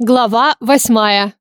Глава восьмая.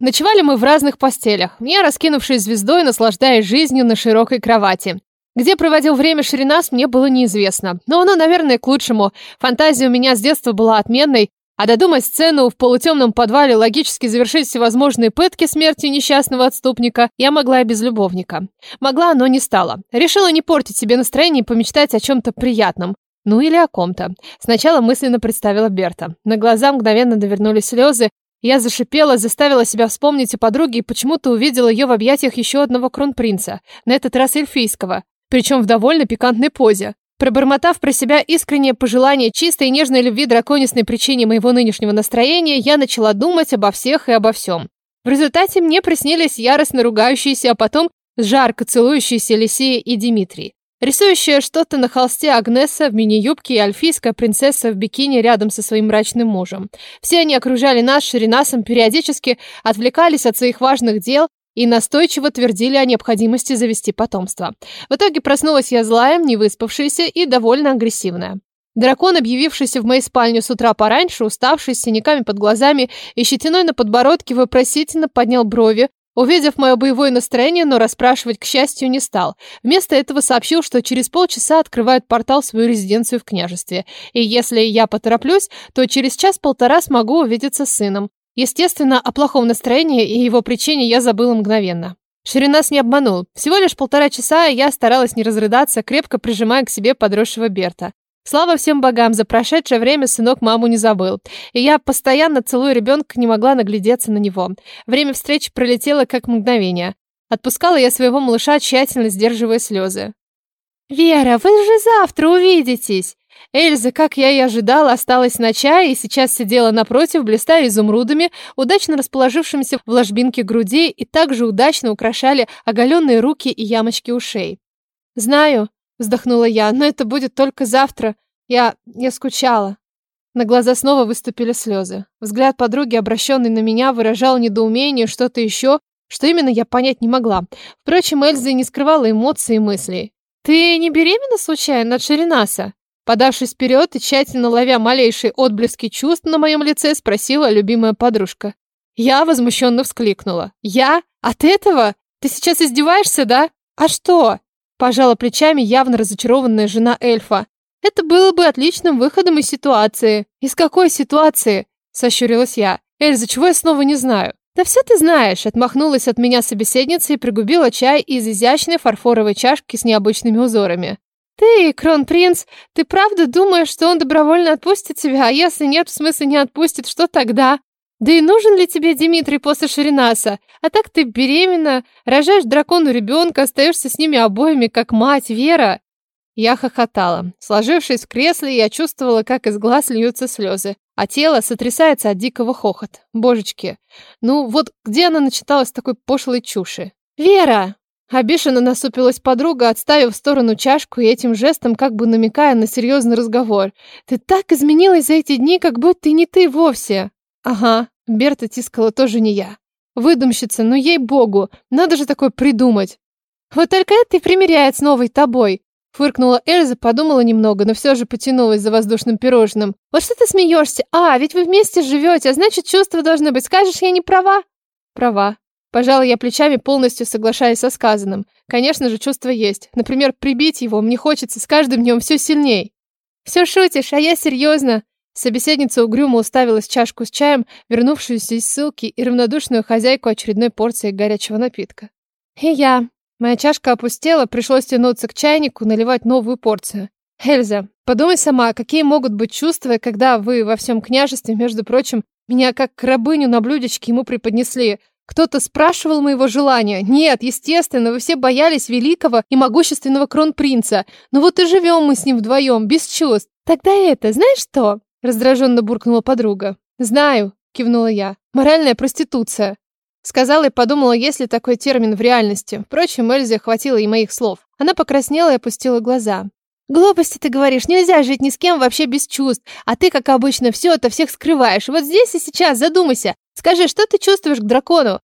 Ночевали мы в разных постелях, я раскинувшись звездой, наслаждаясь жизнью на широкой кровати. Где проводил время Ширинас, мне было неизвестно. Но оно, наверное, к лучшему. Фантазия у меня с детства была отменной, а додумать сцену в полутемном подвале логически завершить всевозможные пытки смертью несчастного отступника я могла и без любовника. Могла, но не стала. Решила не портить себе настроение и помечтать о чем-то приятном. Ну или о ком-то. Сначала мысленно представила Берта. На глаза мгновенно довернулись слезы. Я зашипела, заставила себя вспомнить о подруге и почему-то увидела ее в объятиях еще одного кронпринца, на этот раз эльфийского, причем в довольно пикантной позе. Пробормотав про себя искреннее пожелание чистой и нежной любви драконистой причине моего нынешнего настроения, я начала думать обо всех и обо всем. В результате мне приснились яростно ругающиеся, а потом жарко целующиеся Лисия и Дмитрий. Рисующая что-то на холсте Агнеса в мини-юбке и альфийская принцесса в бикини рядом со своим мрачным мужем. Все они окружали нас ширинасом, периодически отвлекались от своих важных дел и настойчиво твердили о необходимости завести потомство. В итоге проснулась я злая, невыспавшаяся и довольно агрессивная. Дракон, объявившийся в моей спальне с утра пораньше, уставший, с синяками под глазами и щетиной на подбородке, вопросительно поднял брови, Увидев мое боевое настроение, но расспрашивать, к счастью, не стал. Вместо этого сообщил, что через полчаса открывает портал свою резиденцию в княжестве. И если я потороплюсь, то через час-полтора смогу увидеться с сыном. Естественно, о плохом настроении и его причине я забыла мгновенно. Ширинас не обманул. Всего лишь полтора часа, я старалась не разрыдаться, крепко прижимая к себе подросшего Берта. Слава всем богам, за прошедшее время сынок маму не забыл. И я, постоянно целуя ребенка, не могла наглядеться на него. Время встречи пролетело как мгновение. Отпускала я своего малыша, тщательно сдерживая слезы. «Вера, вы же завтра увидитесь!» Эльза, как я и ожидала, осталась на чае и сейчас сидела напротив, блистая изумрудами, удачно расположившимися в ложбинке груди и также удачно украшали оголенные руки и ямочки ушей. «Знаю», Вздохнула я. Но это будет только завтра. Я... я скучала. На глаза снова выступили слезы. Взгляд подруги, обращенный на меня, выражал недоумение, что-то еще, что именно я понять не могла. Впрочем, Эльза не скрывала эмоций и мыслей. «Ты не беременна случайно от Ширинаса?» Подавшись вперед и тщательно ловя малейшие отблески чувств на моем лице, спросила любимая подружка. Я возмущенно вскликнула. «Я? От этого? Ты сейчас издеваешься, да? А что?» Пожала плечами явно разочарованная жена эльфа. Это было бы отличным выходом из ситуации. Из какой ситуации? Сощурилась я. Эльза, чего я снова не знаю? Да все ты знаешь, отмахнулась от меня собеседница и пригубила чай из изящной фарфоровой чашки с необычными узорами. Ты, кронпринц, ты правда думаешь, что он добровольно отпустит тебя? А если нет, в смысле не отпустит, что тогда? Да и нужен ли тебе Дмитрий после Ширинаса? А так ты беременна, рожаешь дракону ребенка, остаешься с ними обоими, как мать, Вера. Я хохотала. Сложившись в кресле, я чувствовала, как из глаз льются слезы, а тело сотрясается от дикого хохота. Божечки, ну вот где она начиталась такой пошлой чуши? «Вера!» Обиженно насупилась подруга, отставив в сторону чашку и этим жестом как бы намекая на серьезный разговор. «Ты так изменилась за эти дни, как будто и не ты вовсе!» Ага, Берта тискала тоже не я. Выдумщица, ну ей-богу, надо же такое придумать. Вот только это и примеряет с новой тобой. Фыркнула Эльза, подумала немного, но все же потянулась за воздушным пирожным. Вот что ты смеешься? А, ведь вы вместе живете, а значит чувства должны быть. Скажешь, я не права? Права. Пожала я плечами, полностью соглашаясь со сказанным. Конечно же, чувства есть. Например, прибить его мне хочется с каждым днем все сильней. Все шутишь, а я серьезно. Собеседница угрюмо уставилась чашку с чаем, вернувшуюся из ссылки и равнодушную хозяйку очередной порции горячего напитка. И я. Моя чашка опустела, пришлось тянуться к чайнику, наливать новую порцию. Эльза, подумай сама, какие могут быть чувства, когда вы во всем княжестве, между прочим, меня как рабыню на блюдечке ему преподнесли. Кто-то спрашивал моего желания. Нет, естественно, вы все боялись великого и могущественного кронпринца. Но вот и живем мы с ним вдвоем, без чувств. Тогда это, знаешь что? Раздраженно буркнула подруга. «Знаю», — кивнула я. «Моральная проституция». Сказала и подумала, есть ли такой термин в реальности. Впрочем, Эльзе хватило и моих слов. Она покраснела и опустила глаза. «Глупости ты говоришь, нельзя жить ни с кем вообще без чувств. А ты, как обычно, все это всех скрываешь. Вот здесь и сейчас задумайся. Скажи, что ты чувствуешь к дракону?»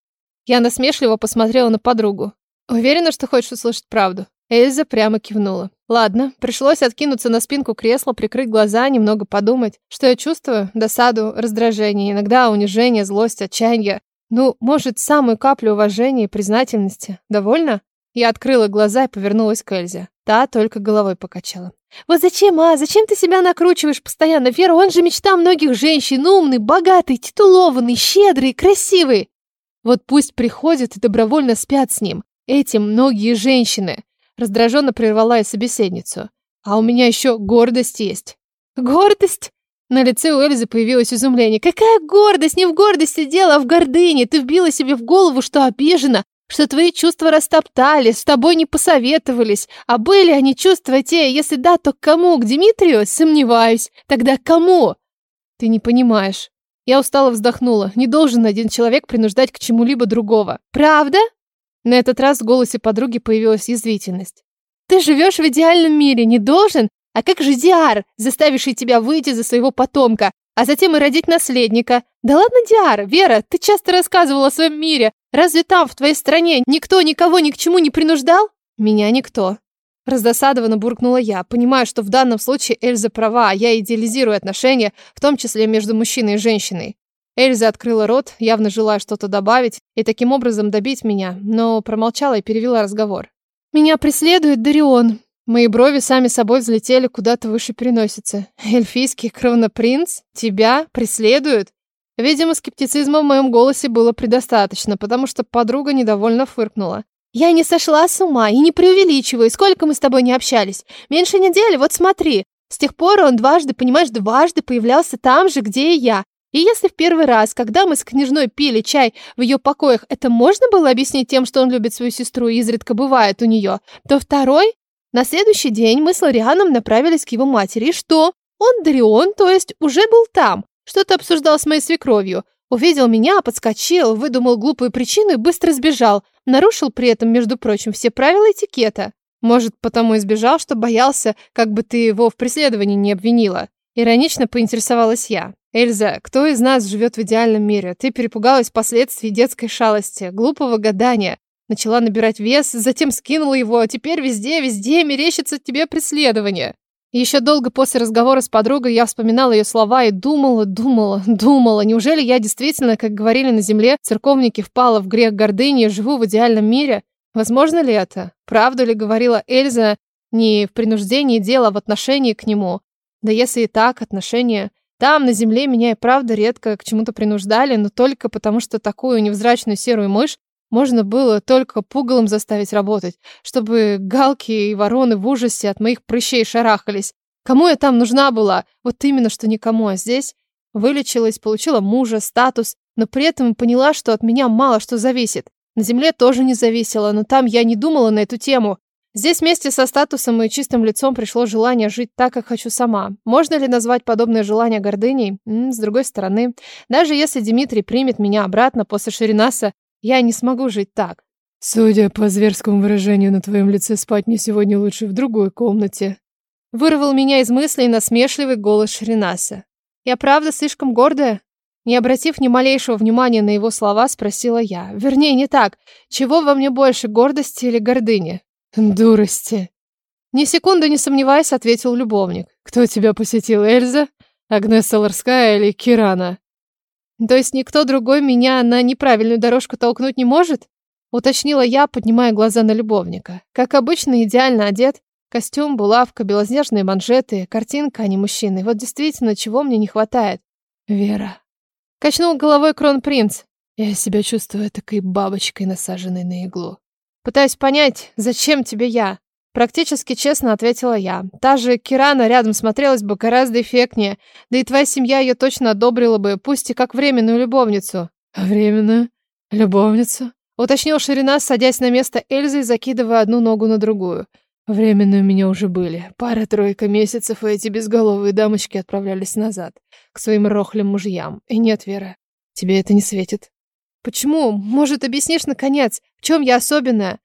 Я насмешливо посмотрела на подругу. «Уверена, что хочешь услышать правду?» Эльза прямо кивнула. Ладно, пришлось откинуться на спинку кресла, прикрыть глаза, немного подумать. Что я чувствую? Досаду, раздражение, иногда унижение, злость, отчаяние. Ну, может, самую каплю уважения и признательности. Довольно? Я открыла глаза и повернулась к Эльзе. Та только головой покачала. «Вот зачем, а? Зачем ты себя накручиваешь постоянно? Вера, он же мечта многих женщин. Умный, богатый, титулованный, щедрый, красивый. Вот пусть приходят и добровольно спят с ним. Эти многие женщины. Раздраженно прервала я собеседницу. А у меня еще гордость есть. Гордость? На лице у Эльзы появилось изумление. Какая гордость? Не в гордости дело, а в гордыне. Ты вбила себе в голову, что обижена, что твои чувства растоптали, с тобой не посоветовались. А были они чувства те? Если да, то к кому? К Дмитрию? Сомневаюсь. Тогда к кому? Ты не понимаешь. Я устало вздохнула. Не должен один человек принуждать к чему-либо другого. Правда? На этот раз в голосе подруги появилась язвительность. Ты живешь в идеальном мире, не должен? А как же Диар, заставивший тебя выйти за своего потомка, а затем и родить наследника? Да ладно, Диар, Вера, ты часто рассказывала о своем мире. Разве там, в твоей стране, никто никого ни к чему не принуждал? Меня никто. Раздосадованно буркнула я, понимая, что в данном случае Эльза права, а я идеализирую отношения, в том числе между мужчиной и женщиной. Эльза открыла рот, явно желая что-то добавить и таким образом добить меня, но промолчала и перевела разговор. «Меня преследует Дарион». Мои брови сами собой взлетели куда-то выше переносицы. «Эльфийский кровнопринц? Тебя преследует?» Видимо, скептицизма в моем голосе было предостаточно, потому что подруга недовольно фыркнула. «Я не сошла с ума и не преувеличиваю. Сколько мы с тобой не общались? Меньше недели, вот смотри. С тех пор он дважды, понимаешь, дважды появлялся там же, где и я. И если в первый раз, когда мы с княжной пили чай в ее покоях, это можно было объяснить тем, что он любит свою сестру и изредка бывает у нее, то второй... На следующий день мы с Лорианом направились к его матери. И что? Он, Дарион, то есть, уже был там. Что-то обсуждал с моей свекровью. Увидел меня, подскочил, выдумал глупую причину и быстро сбежал. Нарушил при этом, между прочим, все правила этикета. Может, потому и сбежал, что боялся, как бы ты его в преследовании не обвинила. Иронично поинтересовалась я. Эльза, кто из нас живет в идеальном мире? Ты перепугалась последствий детской шалости, глупого гадания. Начала набирать вес, затем скинула его, а теперь везде, везде мерещится тебе преследование. еще долго после разговора с подругой я вспоминала ее слова и думала, думала, думала. Неужели я действительно, как говорили на земле, церковники впала в грех гордыни и живу в идеальном мире? Возможно ли это? Правду ли говорила Эльза не в принуждении дела, а в отношении к нему? Да если и так, отношения... Там, на земле, меня и правда редко к чему-то принуждали, но только потому, что такую невзрачную серую мышь можно было только пугалом заставить работать, чтобы галки и вороны в ужасе от моих прыщей шарахались. Кому я там нужна была? Вот именно, что никому, а здесь вылечилась, получила мужа, статус, но при этом поняла, что от меня мало что зависит. На земле тоже не зависело, но там я не думала на эту тему. Здесь вместе со статусом и чистым лицом пришло желание жить так, как хочу сама. Можно ли назвать подобное желание гордыней? М -м, с другой стороны, даже если Дмитрий примет меня обратно после Ширинаса, я не смогу жить так. Судя по зверскому выражению на твоем лице, спать мне сегодня лучше в другой комнате. Вырвал меня из мыслей насмешливый голос Ширинаса. Я правда слишком гордая? Не обратив ни малейшего внимания на его слова, спросила я. Вернее, не так. Чего во мне больше, гордости или гордыни? Дурости. Ни секунды не сомневаясь, ответил любовник. Кто тебя посетил, Эльза? Агнеса Ларская или Кирана? То есть никто другой меня на неправильную дорожку толкнуть не может? Уточнила я, поднимая глаза на любовника. Как обычно, идеально одет. Костюм, булавка, белоснежные манжеты, картинка, а не мужчины. Вот действительно, чего мне не хватает? Вера. Качнул головой кронпринц. Я себя чувствую такой бабочкой, насаженной на иглу. Пытаюсь понять, зачем тебе я? Практически честно ответила я. Та же Кирана рядом смотрелась бы гораздо эффектнее, да и твоя семья ее точно одобрила бы, пусть и как временную любовницу. Временную? Любовницу? Уточнил Ширина, садясь на место Эльзы и закидывая одну ногу на другую. Временные у меня уже были. Пара-тройка месяцев, и эти безголовые дамочки отправлялись назад, к своим рохлям мужьям. И нет, Вера, тебе это не светит. Почему? Может, объяснишь наконец, в чем я особенная?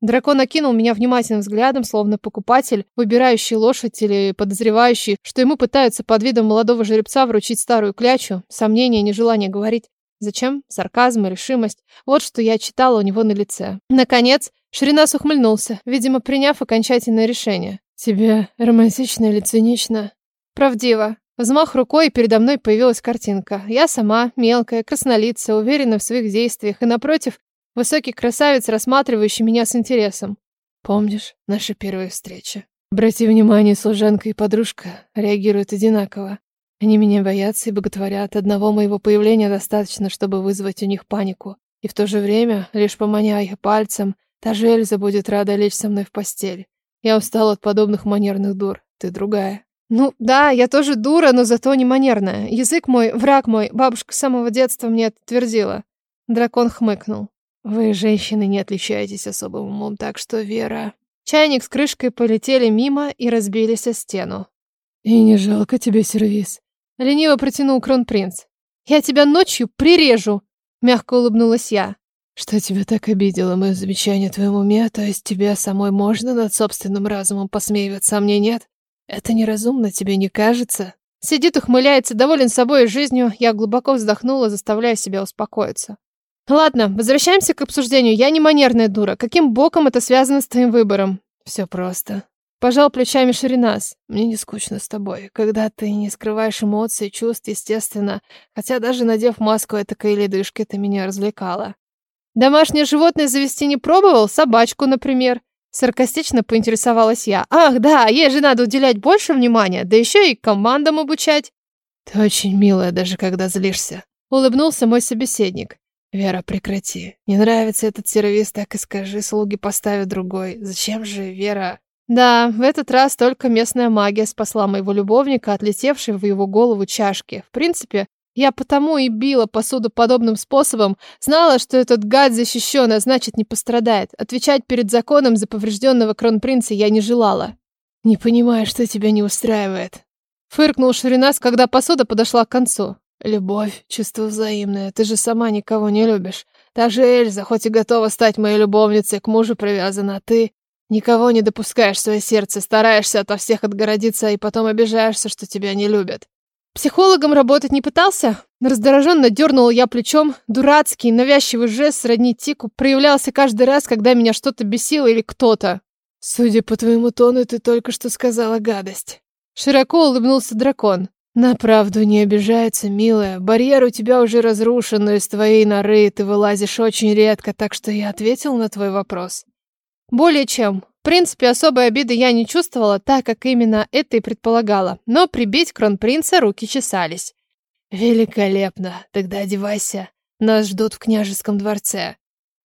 Дракон окинул меня внимательным взглядом, словно покупатель, выбирающий лошадь или подозревающий, что ему пытаются под видом молодого жеребца вручить старую клячу. Сомнение, нежелание говорить. Зачем? Сарказм и решимость. Вот что я читала у него на лице. Наконец, Ширинас ухмыльнулся, видимо, приняв окончательное решение. Тебе романтично или цинично? Правдиво. Взмах рукой, и передо мной появилась картинка. Я сама, мелкая, краснолицая, уверена в своих действиях, и напротив, высокий красавец, рассматривающий меня с интересом. Помнишь наша первая встреча? Обрати внимание, служанка и подружка реагируют одинаково. Они меня боятся и боготворят. Одного моего появления достаточно, чтобы вызвать у них панику. И в то же время, лишь поманяя пальцем, та же Эльза будет рада лечь со мной в постель. Я устал от подобных манерных дур. Ты другая. Ну, да, я тоже дура, но зато не манерная. Язык мой, враг мой, бабушка с самого детства мне это твердила. Дракон хмыкнул. Вы, женщины, не отличаетесь особым умом, так что, Вера... Чайник с крышкой полетели мимо и разбились о стену. И не жалко тебе сервис. Лениво протянул кронпринц. Я тебя ночью прирежу, мягко улыбнулась я. Что тебя так обидело, мое замечание о твоем уме? То есть тебе самой можно над собственным разумом посмеиваться, а мне нет? Это неразумно, тебе не кажется? Сидит, ухмыляется, доволен собой и жизнью. Я глубоко вздохнула, заставляя себя успокоиться. Ладно, возвращаемся к обсуждению. Я не манерная дура. Каким боком это связано с твоим выбором? Все просто. Пожал плечами Ширинас. Мне не скучно с тобой. Когда ты не скрываешь эмоций, чувств, естественно. Хотя даже надев маску этакой ледышки, ты меня развлекала. Домашнее животное завести не пробовал? Собачку, например. Саркастично поинтересовалась я. Ах, да, ей же надо уделять больше внимания, да еще и командам обучать. Ты очень милая, даже когда злишься. Улыбнулся мой собеседник. Вера, прекрати. Не нравится этот сервис, так и скажи, слуги поставят другой. Зачем же, Вера? Да, в этот раз только местная магия спасла моего любовника, отлетевшей в его голову чашки. В принципе, я потому и била посуду подобным способом, знала, что этот гад защищен, а значит не пострадает. Отвечать перед законом за поврежденного кронпринца я не желала. «Не понимаю, что тебя не устраивает», — фыркнул Ширинас, когда посуда подошла к концу. «Любовь, чувство взаимное, ты же сама никого не любишь. Даже Эльза, хоть и готова стать моей любовницей, к мужу привязана, а ты никого не допускаешь в свое сердце, стараешься ото всех отгородиться и потом обижаешься, что тебя не любят. Психологом работать не пытался? Раздраженно дернула я плечом. Дурацкий, навязчивый жест сродни тику проявлялся каждый раз, когда меня что-то бесило или кто-то. Судя по твоему тону, ты только что сказала гадость. Широко улыбнулся дракон. На правду не обижается, милая. Барьер у тебя уже разрушен, но из твоей норы ты вылазишь очень редко, так что я ответил на твой вопрос. Более чем. В принципе, особой обиды я не чувствовала, так как именно это и предполагала. Но прибить кронпринца руки чесались. Великолепно. Тогда одевайся. Нас ждут в княжеском дворце.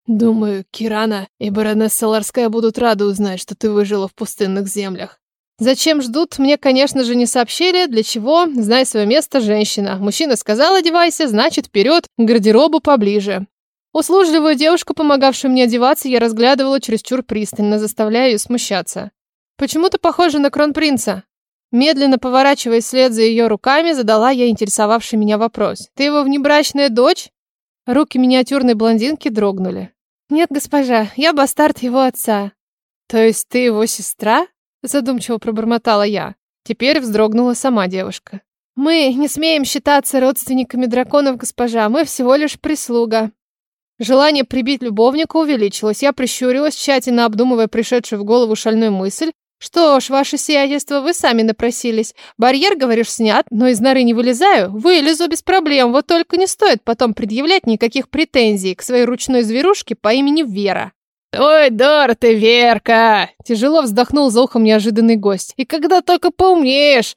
Думаю, Кирана и баронесса Ларская будут рады узнать, что ты выжила в пустынных землях. Зачем ждут, мне, конечно же, не сообщили. Для чего? Знай свое место, женщина. Мужчина сказал, одевайся, значит, вперед, к гардеробу поближе. Услужливую девушку, помогавшую мне одеваться, я разглядывала чересчур пристально, заставляя ее смущаться. «Почему ты похожа на кронпринца?» Медленно поворачиваясь вслед за ее руками, задала я интересовавший меня вопрос. «Ты его внебрачная дочь?» Руки миниатюрной блондинки дрогнули. «Нет, госпожа, я бастард его отца». «То есть ты его сестра?» Задумчиво пробормотала я. Теперь вздрогнула сама девушка. «Мы не смеем считаться родственниками драконов, госпожа, мы всего лишь прислуга. Желание прибить любовника увеличилось. Я прищурилась, тщательно обдумывая пришедшую в голову шальную мысль. «Что ж, ваше сиятельство, вы сами напросились. Барьер, говоришь, снят, но из норы не вылезаю. Вылезу без проблем, вот только не стоит потом предъявлять никаких претензий к своей ручной зверушке по имени Вера». «Ой, Дор, ты Верка!» Тяжело вздохнул за ухом неожиданный гость. «И когда только поумнеешь!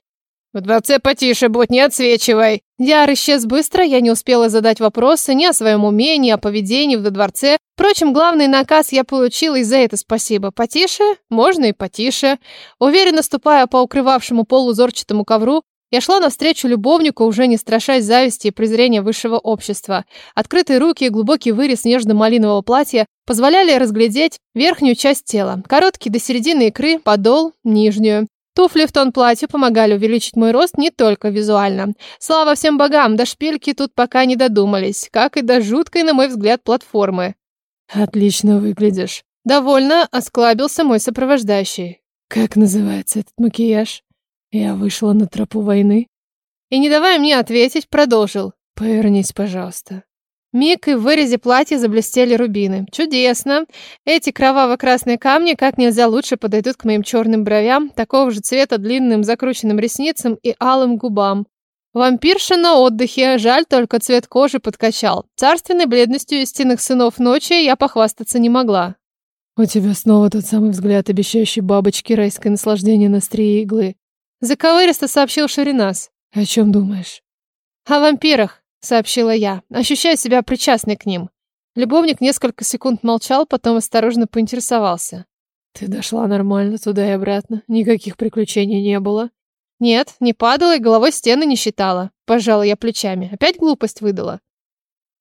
В дворце потише будь, не отсвечивай!» Яр исчез быстро, я не успела задать вопросы ни о своем уме, ни о поведении в дворце. Впрочем, главный наказ я получила, и за это спасибо. Потише? Можно и потише. Уверенно ступая по укрывавшему полу зорчатому ковру, я шла навстречу любовнику, уже не страшась зависти и презрения высшего общества. Открытые руки и глубокий вырез нежно-малинового платья позволяли разглядеть верхнюю часть тела. Короткий до середины икры, подол, нижнюю. Туфли в тон платью помогали увеличить мой рост не только визуально. Слава всем богам, до шпильки тут пока не додумались, как и до жуткой, на мой взгляд, платформы. «Отлично выглядишь». Довольно осклабился мой сопровождающий. «Как называется этот макияж?» «Я вышла на тропу войны». И, не давая мне ответить, продолжил. «Повернись, пожалуйста». Миг и в вырезе платья заблестели рубины. Чудесно. Эти кроваво-красные камни как нельзя лучше подойдут к моим черным бровям, такого же цвета длинным закрученным ресницам и алым губам. Вампирша на отдыхе, жаль только цвет кожи подкачал. Царственной бледностью истинных сынов ночи я похвастаться не могла. «У тебя снова тот самый взгляд, обещающий бабочке райское наслаждение на острие иглы», заковыристо сообщил Шаринас. «О чем думаешь?» «О вампирах сообщила я, ощущая себя причастной к ним. Любовник несколько секунд молчал, потом осторожно поинтересовался. «Ты дошла нормально туда и обратно? Никаких приключений не было?» «Нет, не падала и головой стены не считала». Пожала я плечами. Опять глупость выдала.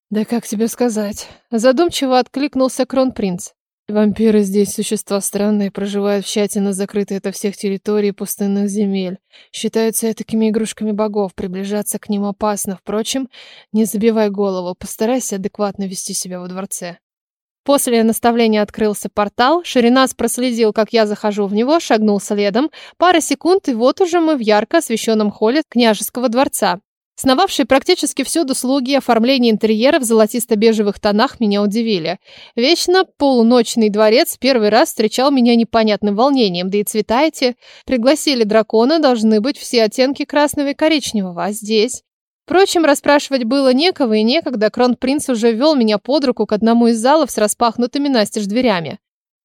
«Да как тебе сказать?» Задумчиво откликнулся кронпринц. Вампиры здесь существа странные, проживают в тщательно закрытой от всех территорий пустынных земель. Считаются такими игрушками богов, приближаться к ним опасно. Впрочем, не забивай голову, постарайся адекватно вести себя во дворце. После наставления открылся портал, Ширинас проследил, как я захожу в него, шагнул следом. Пара секунд, и вот уже мы в ярко освещенном холле княжеского дворца. Сновавшие практически всюду слуги оформление интерьера в золотисто-бежевых тонах меня удивили. Вечно полуночный дворец первый раз встречал меня непонятным волнением, да и цвета эти пригласили дракона, должны быть все оттенки красного и коричневого, а здесь... Впрочем, расспрашивать было некого и некогда, кронпринц уже вел меня под руку к одному из залов с распахнутыми настежь дверями.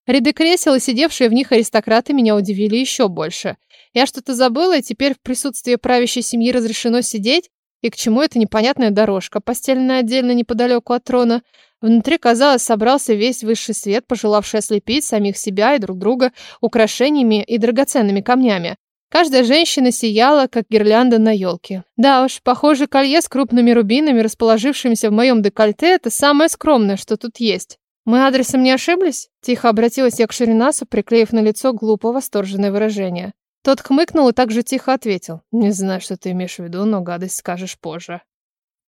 Ряды кресел и сидевшие в них аристократы меня удивили еще больше. Я что-то забыла, и теперь в присутствии правящей семьи разрешено сидеть? И к чему эта непонятная дорожка, постеленная отдельно неподалеку от трона? Внутри, казалось, собрался весь высший свет, пожелавший ослепить самих себя и друг друга украшениями и драгоценными камнями. Каждая женщина сияла, как гирлянда на елке. Да уж, похоже, колье с крупными рубинами, расположившимися в моем декольте, это самое скромное, что тут есть. Мы адресом не ошиблись? Тихо обратилась я к Ширинасу, приклеив на лицо глупо восторженное выражение. Тот хмыкнул и также тихо ответил. «Не знаю, что ты имеешь в виду, но гадость скажешь позже».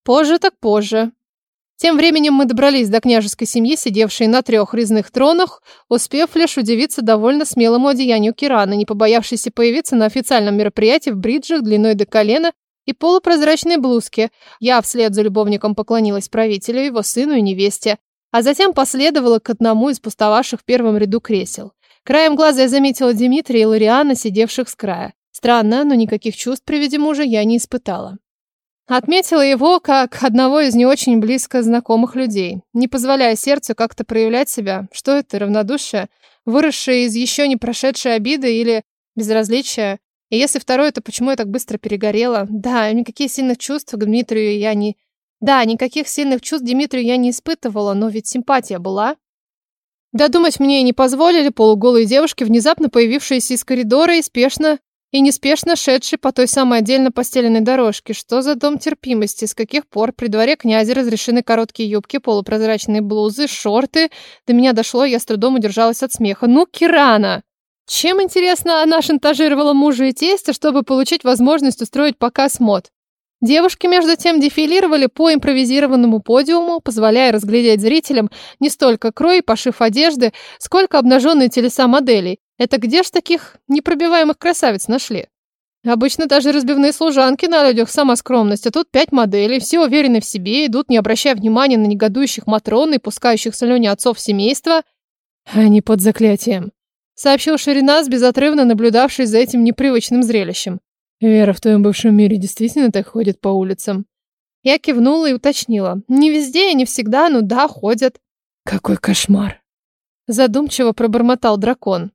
«Позже так позже». Тем временем мы добрались до княжеской семьи, сидевшей на трех резных тронах, успев лишь удивиться довольно смелому одеянию Кирана, не побоявшейся появиться на официальном мероприятии в бриджах длиной до колена и полупрозрачной блузке. Я вслед за любовником поклонилась правителю, его сыну и невесте, а затем последовала к одному из пустовавших в первом ряду кресел. Краем глаза я заметила Дмитрия и Лориана, сидевших с края. Странно, но никаких чувств при виде мужа я не испытала. Отметила его как одного из не очень близко знакомых людей, не позволяя сердцу как-то проявлять себя. Что это, равнодушие, выросшее из еще не прошедшей обиды или безразличия? И если второе, то почему я так быстро перегорела? Да, никаких сильных чувств к Дмитрию я не... Да, никаких сильных чувств Дмитрию я не испытывала, но ведь симпатия была. Додумать мне не позволили полуголые девушки, внезапно появившиеся из коридора и спешно и неспешно шедшие по той самой отдельно постеленной дорожке. Что за дом терпимости? С каких пор при дворе князя разрешены короткие юбки, полупрозрачные блузы, шорты? До меня дошло, я с трудом удержалась от смеха. Ну, Кирана! Чем, интересно, она шантажировала мужа и тестя, чтобы получить возможность устроить показ мод? Девушки, между тем, дефилировали по импровизированному подиуму, позволяя разглядеть зрителям не столько крой пошив одежды, сколько обнаженные телеса моделей. Это где ж таких непробиваемых красавиц нашли? Обычно даже разбивные служанки на людях сама скромность, а тут пять моделей, все уверены в себе, идут, не обращая внимания на негодующих матрон и пускающих слюни отцов семейства. Они под заклятием, сообщил Ширинас, безотрывно наблюдавший за этим непривычным зрелищем. Вера в твоем бывшем мире действительно так ходит по улицам? Я кивнула и уточнила. Не везде и не всегда, но да, ходят. Какой кошмар. Задумчиво пробормотал дракон.